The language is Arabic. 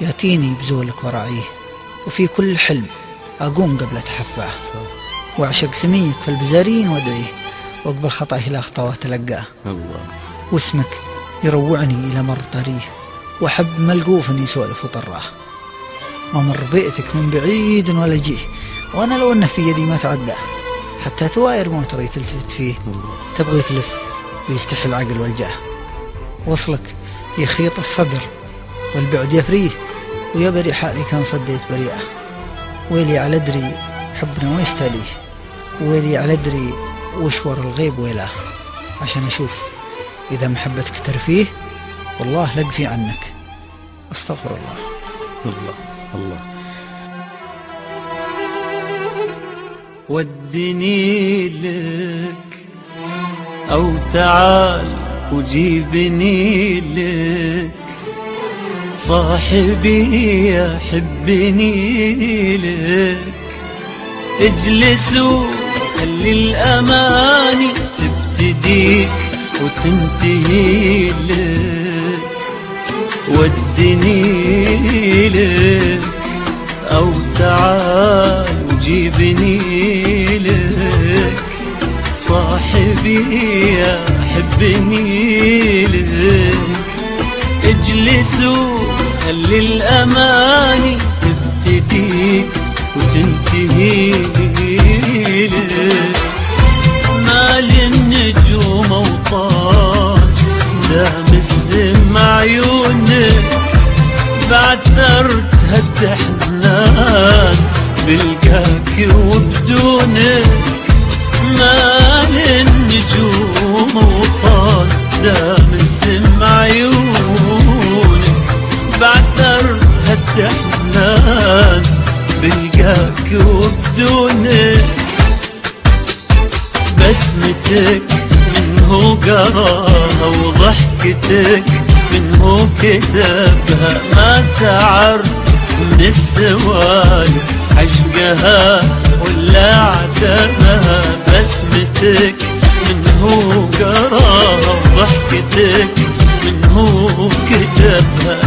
يأتيني بزولك ورعيه وفي كل حلم أقوم قبل أتحفاه. وأعشق سميك في البزارين وأدعيه وأقبل خطأه إلى أخطاء تلقاه الله. واسمك يروعني إلى مر طريه وأحب ملقوف يسولف وطراه. ومر بيتك من بعيد ولا جيه وأنا لو أنه في يدي ما تعداه. حتى توائر موتري تلتفت فيه تبغي تلف ويستحي العقل والجاه. وصلك يخيط الصدر والبعد يفريه ويا بري حالي كان صديت بريئة. ويلي على أدري حبنا ويش تاليه ويلي على أدري وشور الغيب ويلاه. عشان أشوف إذا محبتك ترفيه والله لقفي عنك. أستغفر الله. الله الله. ودني لك أو تعال وجيبني لك. صاحبي يحبني لك. اجلس وخلي الأماني تبتديك وتنتهي لك. ودني لك أو تعال وجيبني لك. صاحبي يحبني لك. اجلس وخلي الأماني تبتديك وتنتهي لك مال النجوم وطار دام السمع عيونك بعثرت هالتحنان بلقاك وبدونك. هالتحنان بلقاك وبدونك بسمتك منه قراها وضحكتك منه كتبها ما تعرف من السوالف عشقها ولا عتبها. بسمتك منه قراها وضحكتك منه كتبها.